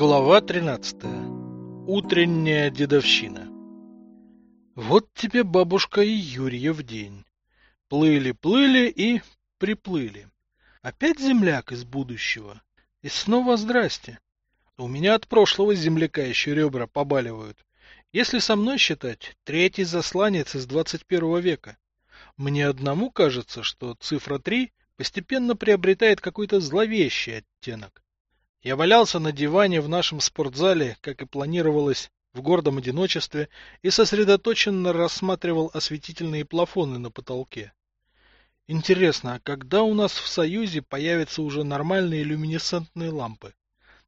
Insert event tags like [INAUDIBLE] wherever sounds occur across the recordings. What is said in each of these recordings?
Глава 13. Утренняя дедовщина. Вот тебе бабушка и Юрия в день. Плыли-плыли и приплыли. Опять земляк из будущего. И снова здрасте. У меня от прошлого земляка еще ребра побаливают. Если со мной считать, третий засланец из 21 века. Мне одному кажется, что цифра 3 постепенно приобретает какой-то зловещий оттенок. Я валялся на диване в нашем спортзале, как и планировалось, в гордом одиночестве, и сосредоточенно рассматривал осветительные плафоны на потолке. Интересно, а когда у нас в Союзе появятся уже нормальные люминесцентные лампы?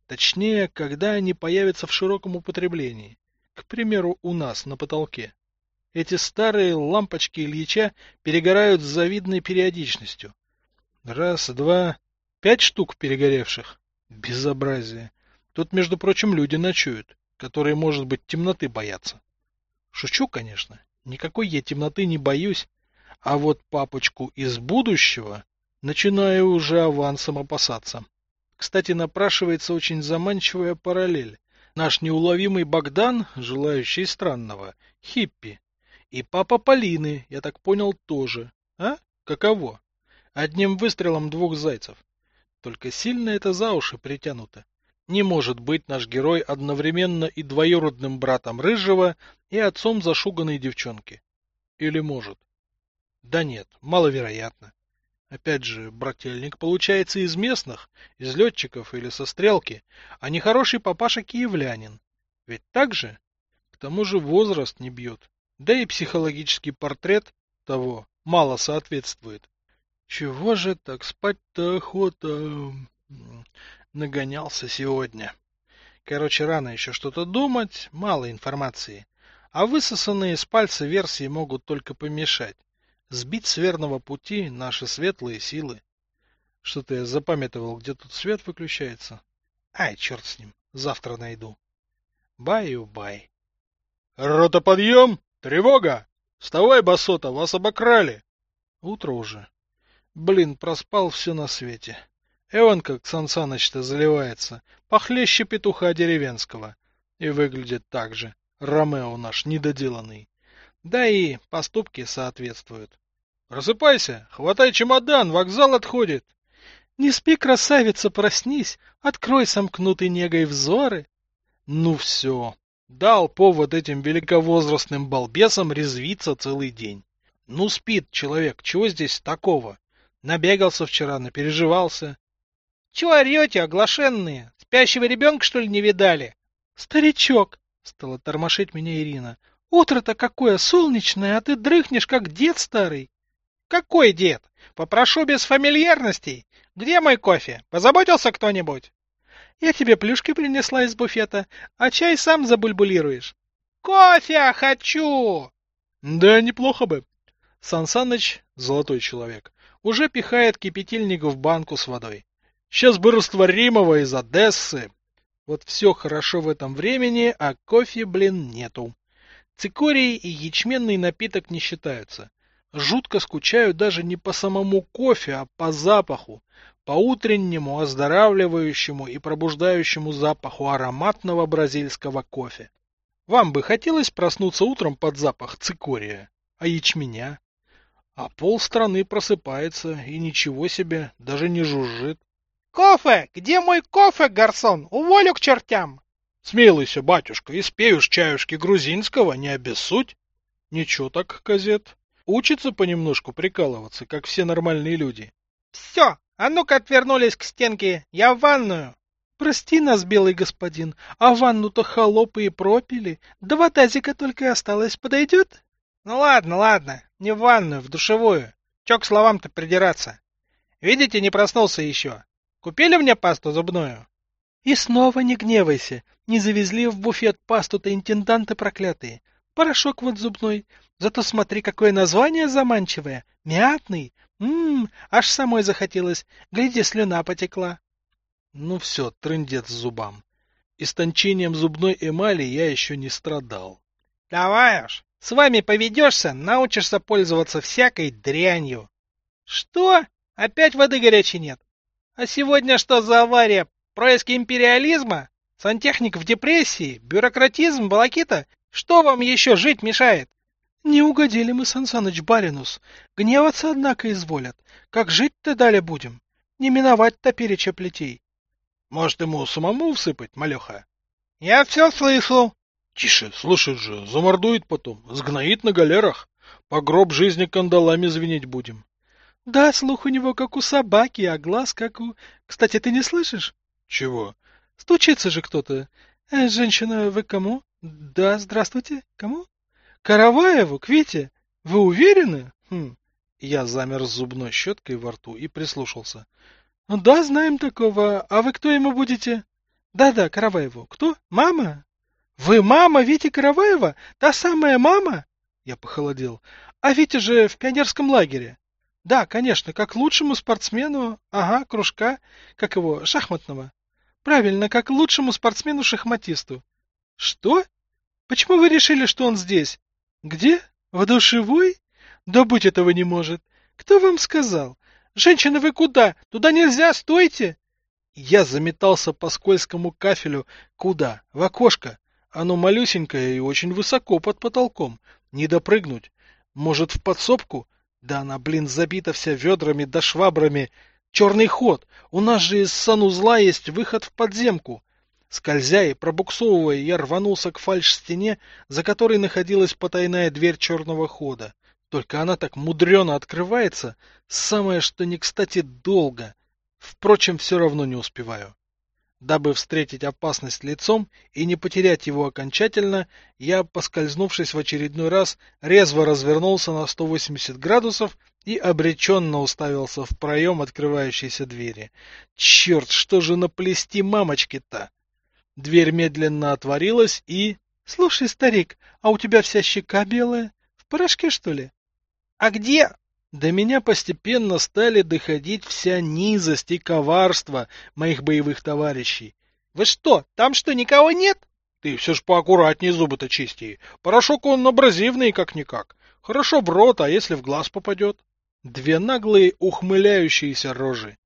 Точнее, когда они появятся в широком употреблении? К примеру, у нас на потолке. Эти старые лампочки Ильича перегорают с завидной периодичностью. Раз, два, пять штук перегоревших. Безобразие. Тут, между прочим, люди ночуют, которые, может быть, темноты боятся. Шучу, конечно. Никакой я темноты не боюсь. А вот папочку из будущего начинаю уже авансом опасаться. Кстати, напрашивается очень заманчивая параллель. Наш неуловимый Богдан, желающий странного, хиппи. И папа Полины, я так понял, тоже. А? Каково? Одним выстрелом двух зайцев. Только сильно это за уши притянуто. Не может быть наш герой одновременно и двоюродным братом Рыжего, и отцом зашуганной девчонки. Или может? Да нет, маловероятно. Опять же, брательник получается из местных, из летчиков или со стрелки, а не хороший папаша киевлянин. Ведь так же? К тому же возраст не бьет. Да и психологический портрет того мало соответствует. Чего же так спать-то охота? Нагонялся сегодня. Короче, рано еще что-то думать, мало информации. А высосанные с пальца версии могут только помешать. Сбить с верного пути наши светлые силы. Что-то я запамятовал, где тут свет выключается. Ай, черт с ним, завтра найду. Баю-бай. Рота подъем! Тревога! Вставай, басота, вас обокрали! Утро уже. Блин, проспал все на свете. Эван как Сан Саныч-то заливается, похлеще петуха деревенского. И выглядит так же. Ромео наш недоделанный. Да и поступки соответствуют. Просыпайся, хватай чемодан, вокзал отходит. Не спи, красавица, проснись, открой сомкнутый негой взоры. Ну все, дал повод этим великовозрастным балбесам резвиться целый день. Ну спит человек, чего здесь такого? Набегался вчера, напереживался. — Чего орете, оглашенные? Спящего ребенка, что ли, не видали? — Старичок, — стала тормошить меня Ирина. — Утро-то какое солнечное, а ты дрыхнешь, как дед старый. — Какой дед? Попрошу без фамильярностей. Где мой кофе? Позаботился кто-нибудь? — Я тебе плюшки принесла из буфета, а чай сам забульбулируешь. — Кофе хочу! — Да, неплохо бы. Сан Саныч — золотой человек уже пихает кипятильник в банку с водой. Сейчас бы растворимого из Одессы. Вот все хорошо в этом времени, а кофе, блин, нету. Цикорий и ячменный напиток не считаются. Жутко скучаю даже не по самому кофе, а по запаху, по утреннему, оздоравливающему и пробуждающему запаху ароматного бразильского кофе. Вам бы хотелось проснуться утром под запах цикория, а ячменя? А пол страны просыпается, и ничего себе, даже не жужжит. «Кофе! Где мой кофе, гарсон? Уволю к чертям!» «Смелыйся, батюшка, и спеешь чаюшки грузинского, не обессудь!» «Ничего так, казет. Учится понемножку прикалываться, как все нормальные люди». «Все, а ну-ка отвернулись к стенке, я в ванную!» «Прости нас, белый господин, а ванну-то холопы и пропили, два тазика только и осталось, подойдет?» Ну ладно, ладно, не в ванную, в душевую. Че к словам-то придираться? Видите, не проснулся еще. Купили мне пасту зубную? И снова не гневайся. Не завезли в буфет пасту-то интенданты проклятые. Порошок вот зубной. Зато смотри, какое название заманчивое. Мятный. Ммм, аж самой захотелось. Гляди, слюна потекла. Ну все, трындец зубам. Истончением зубной эмали я еще не страдал. Давай уж, с вами поведешься, научишься пользоваться всякой дрянью. Что? Опять воды горячей нет? А сегодня что за авария? Происки империализма? Сантехник в депрессии, бюрократизм, волокита. Что вам еще жить мешает? Не угодили мы, Сансаныч Баринус. Гневаться, однако, изволят. Как жить-то далее будем? Не миновать топереча плетей. Может, ему самому всыпать, малеха? Я все слышу. Тише, слушай же, замордует потом, сгноит на галерах. По гроб жизни кандалами звенеть будем. Да, слух у него как у собаки, а глаз как у... Кстати, ты не слышишь? Чего? Стучится же кто-то. Э, женщина, вы кому? Да, здравствуйте. Кому? Караваеву, к Вите. Вы уверены? Хм. Я замер с зубной щеткой во рту и прислушался. Да, знаем такого. А вы кто ему будете? Да-да, Караваеву. Кто? Мама? Вы мама Вити Караваева? Та самая мама? Я похолодел. А Витя же в пионерском лагере. Да, конечно, как лучшему спортсмену, ага, кружка, как его, шахматного. Правильно, как лучшему спортсмену-шахматисту. Что? Почему вы решили, что он здесь? Где? В душевой? Да быть этого не может. Кто вам сказал? Женщина, вы куда? Туда нельзя, стойте! Я заметался по скользкому кафелю. Куда? В окошко. Оно малюсенькое и очень высоко под потолком. Не допрыгнуть. Может, в подсобку? Да она, блин, забита вся ведрами да швабрами. Черный ход. У нас же из санузла есть выход в подземку. Скользя и пробуксовывая, я рванулся к фальш-стене, за которой находилась потайная дверь черного хода. Только она так мудрено открывается, самое что не кстати долго. Впрочем, все равно не успеваю. Дабы встретить опасность лицом и не потерять его окончательно, я, поскользнувшись в очередной раз, резво развернулся на 180 градусов и обреченно уставился в проем открывающейся двери. Черт, что же наплести мамочки-то? Дверь медленно отворилась и... — Слушай, старик, а у тебя вся щека белая? В порошке, что ли? — А где? До меня постепенно стали доходить вся низость и коварство моих боевых товарищей. Вы что, там что, никого нет? Ты все ж поаккуратнее зубы-то чисти. Порошок он абразивный как-никак. Хорошо в рот, а если в глаз попадет? Две наглые ухмыляющиеся рожи.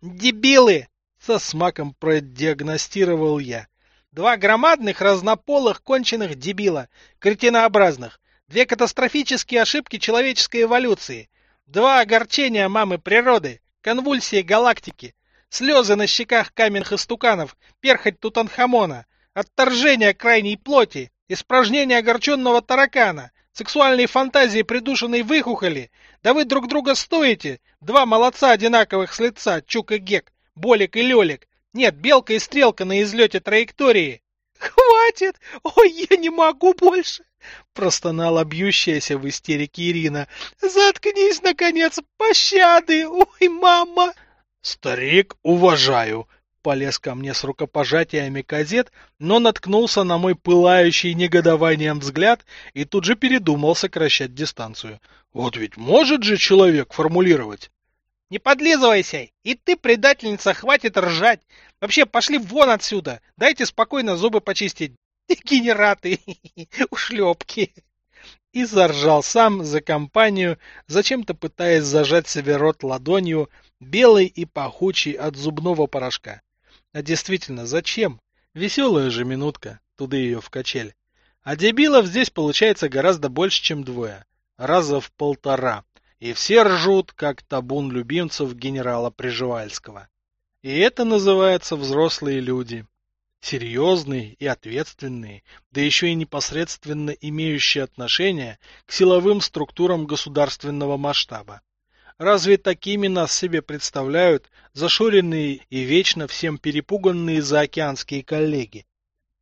Дебилы! Со смаком продиагностировал я. Два громадных разнополых конченых дебила, кретинообразных. Две катастрофические ошибки человеческой эволюции. Два огорчения мамы природы, конвульсии галактики, слезы на щеках каменных истуканов, перхоть Тутанхамона, отторжение крайней плоти, испражнение огорченного таракана, сексуальные фантазии придушенной выхухоли. Да вы друг друга стоите, два молодца одинаковых с лица, Чук и Гек, Болик и Лелик. Нет, Белка и Стрелка на излете траектории. Хватит! Ой, я не могу больше! Простонала бьющаяся в истерике Ирина. Заткнись, наконец, пощады! Ой, мама! Старик, уважаю! Полез ко мне с рукопожатиями казет, но наткнулся на мой пылающий негодованием взгляд и тут же передумал сокращать дистанцию. Вот ведь может же человек формулировать. Не подлизывайся! И ты, предательница, хватит ржать! Вообще, пошли вон отсюда! Дайте спокойно зубы почистить! [LAUGHS] Дегенераты! [LAUGHS] Ушлепки! И заржал сам за компанию, зачем-то пытаясь зажать себе рот ладонью, белой и пахучей от зубного порошка. А действительно, зачем? Веселая же минутка, туда ее в качель. А дебилов здесь получается гораздо больше, чем двое. Раза в полтора. И все ржут, как табун любимцев генерала Приживальского. И это называется взрослые люди серьезные и ответственные, да еще и непосредственно имеющие отношение к силовым структурам государственного масштаба. Разве такими нас себе представляют зашоренные и вечно всем перепуганные заокеанские коллеги?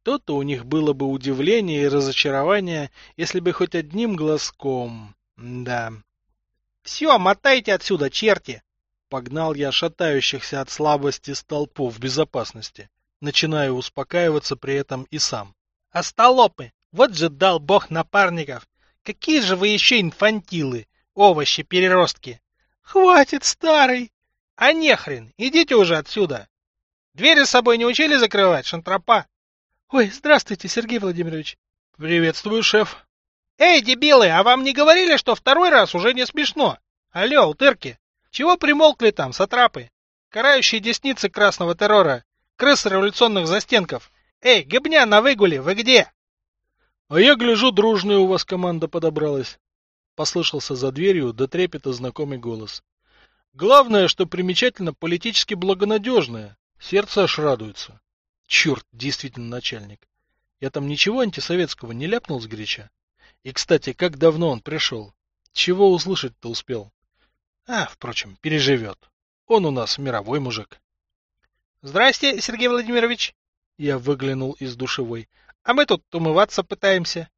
То-то у них было бы удивление и разочарование, если бы хоть одним глазком... Да. «Все, мотайте отсюда, черти!» Погнал я шатающихся от слабости столпов безопасности. Начинаю успокаиваться при этом и сам. Остолопы! Вот же дал бог напарников! Какие же вы еще инфантилы! Овощи-переростки! Хватит, старый! А нехрен! Идите уже отсюда! Двери с собой не учили закрывать, шантропа? Ой, здравствуйте, Сергей Владимирович. Приветствую, шеф. Эй, дебилы, а вам не говорили, что второй раз уже не смешно? Алло, утырки! Чего примолкли там, сатрапы? Карающие десницы красного террора крысы революционных застенков. Эй, гыбня на выгуле, вы где? А я гляжу, дружная у вас команда подобралась. Послышался за дверью до трепета знакомый голос. Главное, что примечательно политически благонадежная. Сердце аж радуется. Черт, действительно начальник. Я там ничего антисоветского не ляпнул с горяча? И, кстати, как давно он пришел? Чего услышать-то успел? А, впрочем, переживет. Он у нас мировой мужик. Здрасте, Сергей Владимирович. Я выглянул из душевой. А мы тут умываться пытаемся.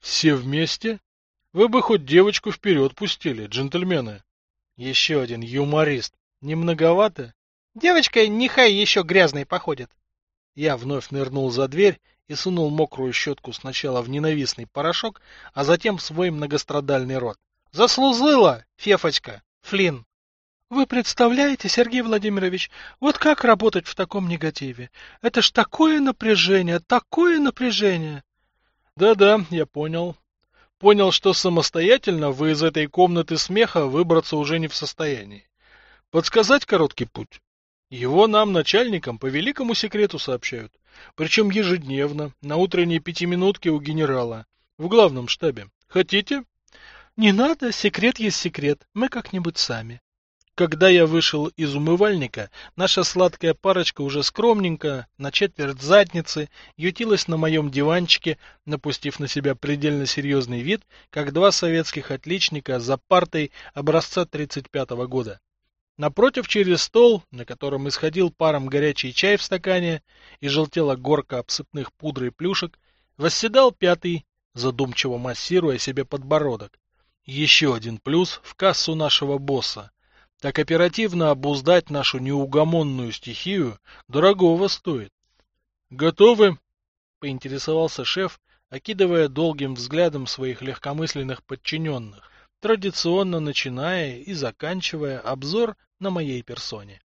Все вместе? Вы бы хоть девочку вперед пустили, джентльмены. Еще один юморист. Не многовато? Девочка нехай еще грязной походит. Я вновь нырнул за дверь и сунул мокрую щетку сначала в ненавистный порошок, а затем в свой многострадальный рот. Заслужила, Фефочка, Флин. Вы представляете, Сергей Владимирович, вот как работать в таком негативе? Это ж такое напряжение, такое напряжение. Да-да, я понял. Понял, что самостоятельно вы из этой комнаты смеха выбраться уже не в состоянии. Подсказать короткий путь? Его нам, начальникам, по великому секрету сообщают. Причем ежедневно, на утренней пятиминутке у генерала. В главном штабе. Хотите? Не надо, секрет есть секрет. Мы как-нибудь сами. Когда я вышел из умывальника, наша сладкая парочка уже скромненько, на четверть задницы, ютилась на моем диванчике, напустив на себя предельно серьезный вид, как два советских отличника за партой образца 35-го года. Напротив через стол, на котором исходил паром горячий чай в стакане и желтела горка обсыпных пудрой плюшек, восседал пятый, задумчиво массируя себе подбородок. Еще один плюс в кассу нашего босса. Так оперативно обуздать нашу неугомонную стихию дорогого стоит. Готовы? Поинтересовался шеф, окидывая долгим взглядом своих легкомысленных подчиненных, традиционно начиная и заканчивая обзор на моей персоне.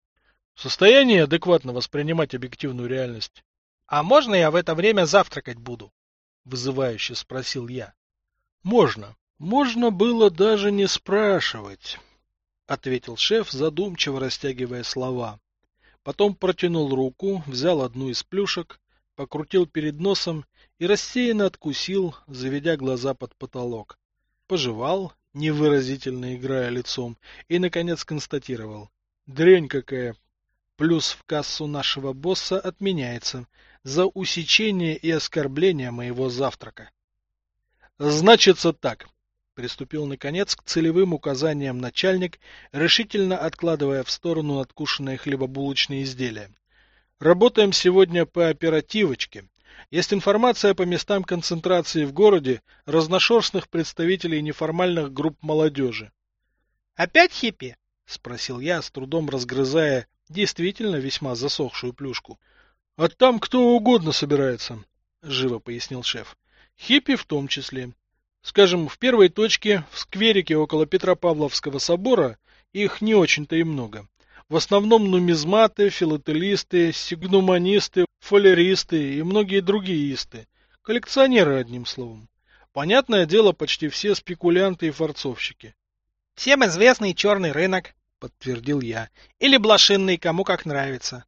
В состоянии адекватно воспринимать объективную реальность? — А можно я в это время завтракать буду? — вызывающе спросил я. — Можно. Можно было даже не спрашивать. — ответил шеф, задумчиво растягивая слова. Потом протянул руку, взял одну из плюшек, покрутил перед носом и рассеянно откусил, заведя глаза под потолок. Пожевал, невыразительно играя лицом, и, наконец, констатировал. Дрянь какая! Плюс в кассу нашего босса отменяется за усечение и оскорбление моего завтрака. Значится так. Приступил, наконец, к целевым указаниям начальник, решительно откладывая в сторону надкушенные хлебобулочные изделия. Работаем сегодня по оперативочке. Есть информация по местам концентрации в городе разношерстных представителей неформальных групп молодежи. «Опять хиппи?» — спросил я, с трудом разгрызая действительно весьма засохшую плюшку. — А там кто угодно собирается, — живо пояснил шеф. — Хиппи в том числе. Скажем, в первой точке, в скверике около Петропавловского собора, их не очень-то и много. В основном нумизматы, филателисты, сигнуманисты, фолеристы и многие другие исты. Коллекционеры, одним словом. Понятное дело, почти все спекулянты и форцовщики. Всем известный черный рынок, подтвердил я. Или блошинный, кому как нравится.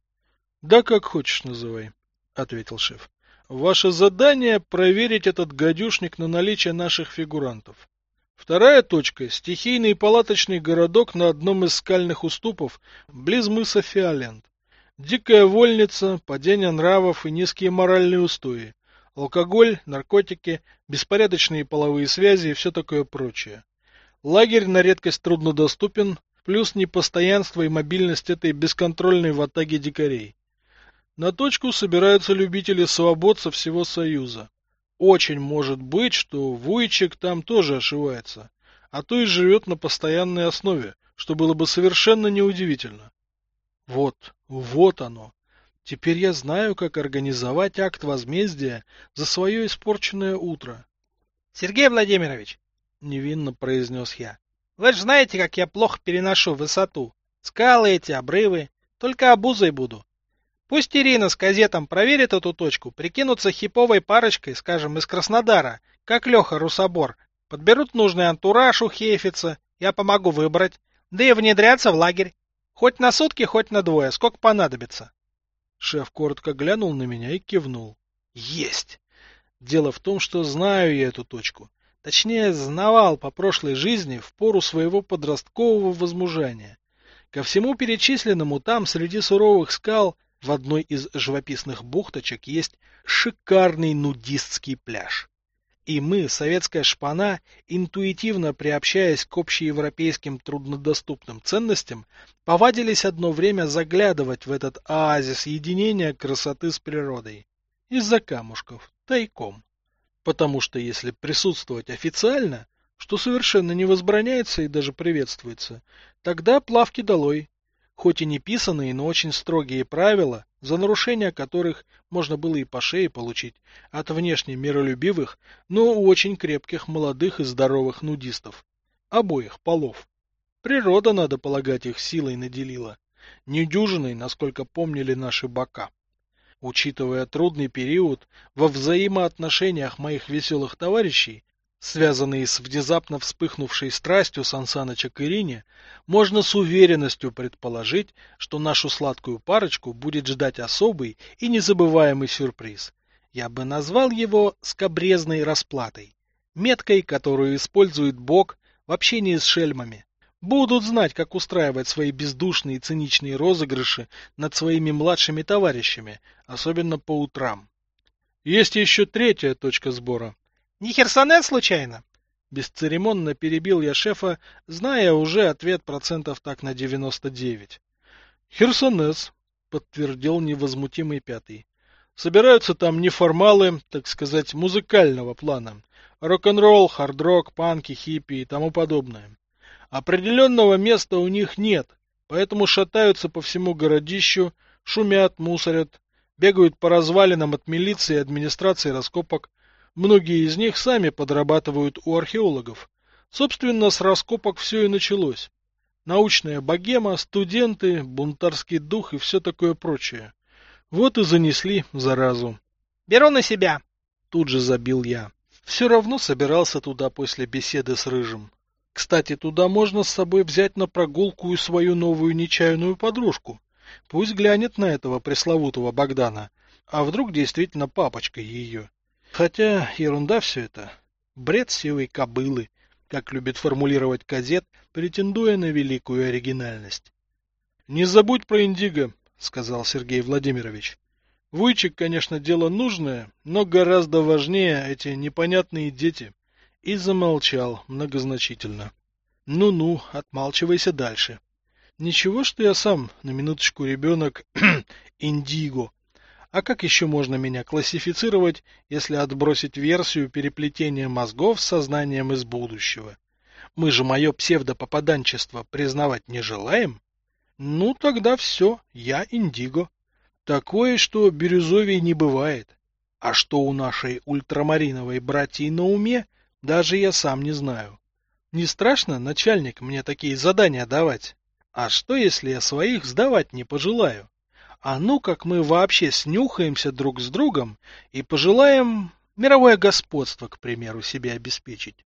Да как хочешь называй, ответил шеф. Ваше задание — проверить этот гадюшник на наличие наших фигурантов. Вторая точка — стихийный палаточный городок на одном из скальных уступов, близ мыса Фиолент. Дикая вольница, падение нравов и низкие моральные устои. Алкоголь, наркотики, беспорядочные половые связи и все такое прочее. Лагерь на редкость труднодоступен, плюс непостоянство и мобильность этой бесконтрольной ватаги дикарей. На точку собираются любители свобод со всего Союза. Очень может быть, что Вуйчик там тоже ошивается, а то и живет на постоянной основе, что было бы совершенно неудивительно. Вот, вот оно. Теперь я знаю, как организовать акт возмездия за свое испорченное утро. — Сергей Владимирович, — невинно произнес я, — вы же знаете, как я плохо переношу высоту. Скалы эти, обрывы. Только обузой буду. Пусть Ирина с газетом проверит эту точку, прикинутся хиповой парочкой, скажем, из Краснодара, как Леха Русобор. Подберут нужный антураж у Хейфица, я помогу выбрать, да и внедряться в лагерь. Хоть на сутки, хоть на двое, сколько понадобится. Шеф коротко глянул на меня и кивнул. Есть! Дело в том, что знаю я эту точку. Точнее, знавал по прошлой жизни в пору своего подросткового возмужания. Ко всему перечисленному там, среди суровых скал, в одной из живописных бухточек есть шикарный нудистский пляж. И мы, советская шпана, интуитивно приобщаясь к общеевропейским труднодоступным ценностям, повадились одно время заглядывать в этот оазис единения красоты с природой. Из-за камушков, тайком. Потому что если присутствовать официально, что совершенно не возбраняется и даже приветствуется, тогда плавки долой. Хоть и не писанные, но очень строгие правила, за нарушение которых можно было и по шее получить от внешне миролюбивых, но очень крепких молодых и здоровых нудистов. Обоих полов. Природа, надо полагать, их силой наделила. Недюжиной, насколько помнили наши бока. Учитывая трудный период во взаимоотношениях моих веселых товарищей, связанные с внезапно вспыхнувшей страстью Сансаныча к Ирине, можно с уверенностью предположить, что нашу сладкую парочку будет ждать особый и незабываемый сюрприз. Я бы назвал его скобрезной расплатой, меткой, которую использует Бог в общении с шельмами. Будут знать, как устраивать свои бездушные и циничные розыгрыши над своими младшими товарищами, особенно по утрам. Есть еще третья точка сбора. Не Херсонес случайно? Бесцеремонно перебил я шефа, зная уже ответ процентов так на 99. Херсонес, подтвердил невозмутимый пятый. Собираются там неформалы, так сказать, музыкального плана. Рок-н-ролл, хард-рок, панки, хиппи и тому подобное. Определенного места у них нет, поэтому шатаются по всему городищу, шумят, мусорят, бегают по развалинам от милиции и администрации раскопок. Многие из них сами подрабатывают у археологов. Собственно, с раскопок все и началось. Научная богема, студенты, бунтарский дух и все такое прочее. Вот и занесли заразу. Беру на себя. Тут же забил я. Все равно собирался туда после беседы с Рыжим. Кстати, туда можно с собой взять на прогулку и свою новую нечаянную подружку. Пусть глянет на этого пресловутого Богдана. А вдруг действительно папочка ее? Хотя ерунда все это. Бред сивой кобылы, как любит формулировать газет, претендуя на великую оригинальность. — Не забудь про Индиго, — сказал Сергей Владимирович. Вуйчик, конечно, дело нужное, но гораздо важнее эти непонятные дети и замолчал многозначительно. Ну-ну, отмалчивайся дальше. Ничего, что я сам, на минуточку, ребенок [CLEARS THROAT] Индиго. А как еще можно меня классифицировать, если отбросить версию переплетения мозгов с сознанием из будущего? Мы же мое псевдопопаданчество признавать не желаем? Ну, тогда все, я Индиго. Такое, что бирюзовей не бывает. А что у нашей ультрамариновой братьи на уме – даже я сам не знаю. Не страшно, начальник, мне такие задания давать? А что, если я своих сдавать не пожелаю? А ну, как мы вообще снюхаемся друг с другом и пожелаем мировое господство, к примеру, себе обеспечить.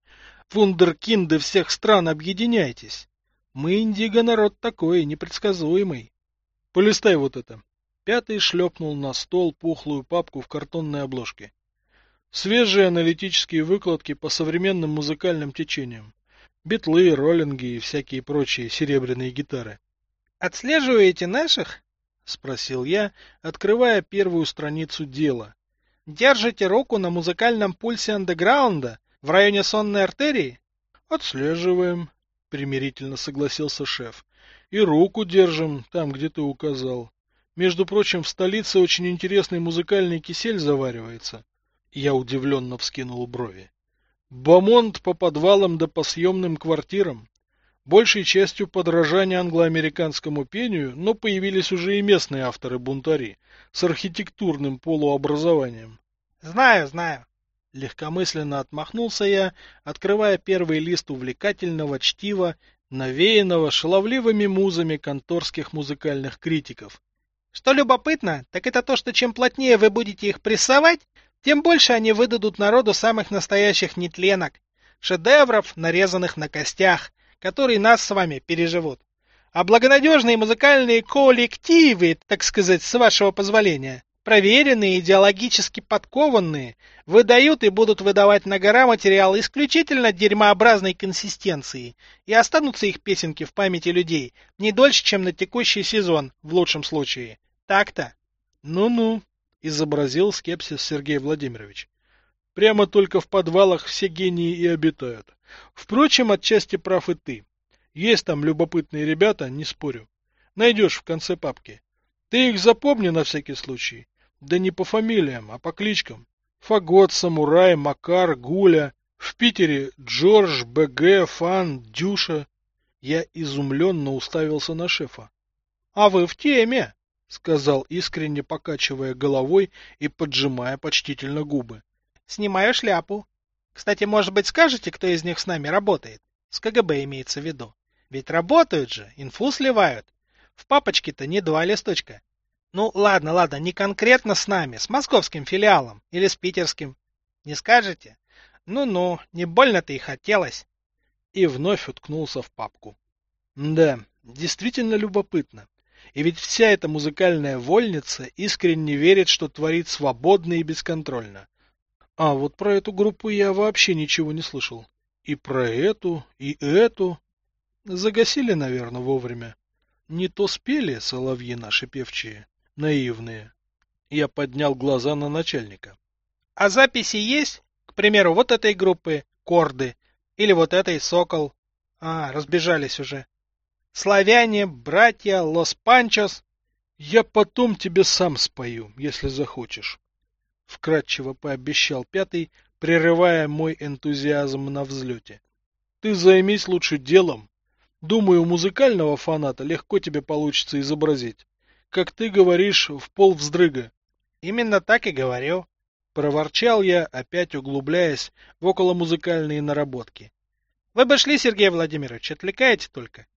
Вундеркинды всех стран, объединяйтесь. Мы, Индиго, народ такой, непредсказуемый. Полистай вот это. Пятый шлепнул на стол пухлую папку в картонной обложке. Свежие аналитические выкладки по современным музыкальным течениям. Битлы, роллинги и всякие прочие серебряные гитары. «Отслеживаете наших?» — спросил я, открывая первую страницу дела. «Держите руку на музыкальном пульсе андеграунда в районе сонной артерии?» «Отслеживаем», — примирительно согласился шеф. «И руку держим там, где ты указал. Между прочим, в столице очень интересный музыкальный кисель заваривается. Я удивленно вскинул брови. Бомонд по подвалам да по съемным квартирам. Большей частью подражание англоамериканскому пению, но появились уже и местные авторы-бунтари с архитектурным полуобразованием. Знаю, знаю. Легкомысленно отмахнулся я, открывая первый лист увлекательного чтива, навеянного шаловливыми музами конторских музыкальных критиков. Что любопытно, так это то, что чем плотнее вы будете их прессовать, тем больше они выдадут народу самых настоящих нетленок, шедевров, нарезанных на костях, которые нас с вами переживут. А благонадежные музыкальные коллективы, так сказать, с вашего позволения, Проверенные, идеологически подкованные, выдают и будут выдавать на гора материалы исключительно дерьмообразной консистенции, и останутся их песенки в памяти людей не дольше, чем на текущий сезон, в лучшем случае. Так-то? Ну-ну, изобразил скепсис Сергей Владимирович. Прямо только в подвалах все гении и обитают. Впрочем, отчасти прав и ты. Есть там любопытные ребята, не спорю. Найдешь в конце папки. Ты их запомни на всякий случай. Да не по фамилиям, а по кличкам. Фагот, Самурай, Макар, Гуля. В Питере Джордж, БГ, Фан, Дюша. Я изумленно уставился на шефа. — А вы в теме, — сказал искренне покачивая головой и поджимая почтительно губы. — Снимаю шляпу. Кстати, может быть, скажете, кто из них с нами работает? С КГБ имеется в виду. Ведь работают же, инфу сливают. В папочке-то не два листочка. Ну, ладно, ладно, не конкретно с нами, с московским филиалом или с питерским. Не скажете? Ну-ну, не больно-то и хотелось. И вновь уткнулся в папку. Да, действительно любопытно. И ведь вся эта музыкальная вольница искренне верит, что творит свободно и бесконтрольно. А вот про эту группу я вообще ничего не слышал. И про эту, и эту. Загасили, наверное, вовремя. Не то спели соловьи наши певчие наивные. Я поднял глаза на начальника. — А записи есть? К примеру, вот этой группы «Корды» или вот этой «Сокол». А, разбежались уже. Славяне, братья, Лос-Панчос. Я потом тебе сам спою, если захочешь. Вкратчиво пообещал пятый, прерывая мой энтузиазм на взлете. Ты займись лучше делом. Думаю, музыкального фаната легко тебе получится изобразить как ты говоришь, в пол вздрыга. Именно так и говорил. Проворчал я, опять углубляясь в околомузыкальные наработки. Вы бы шли, Сергей Владимирович, отвлекаете только.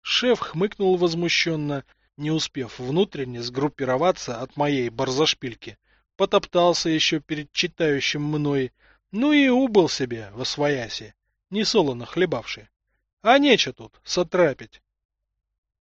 Шеф хмыкнул возмущенно, не успев внутренне сгруппироваться от моей барзашпильки. Потоптался еще перед читающим мной, ну и убыл себе во свояси, не солоно хлебавший. А нече тут, сотрапить.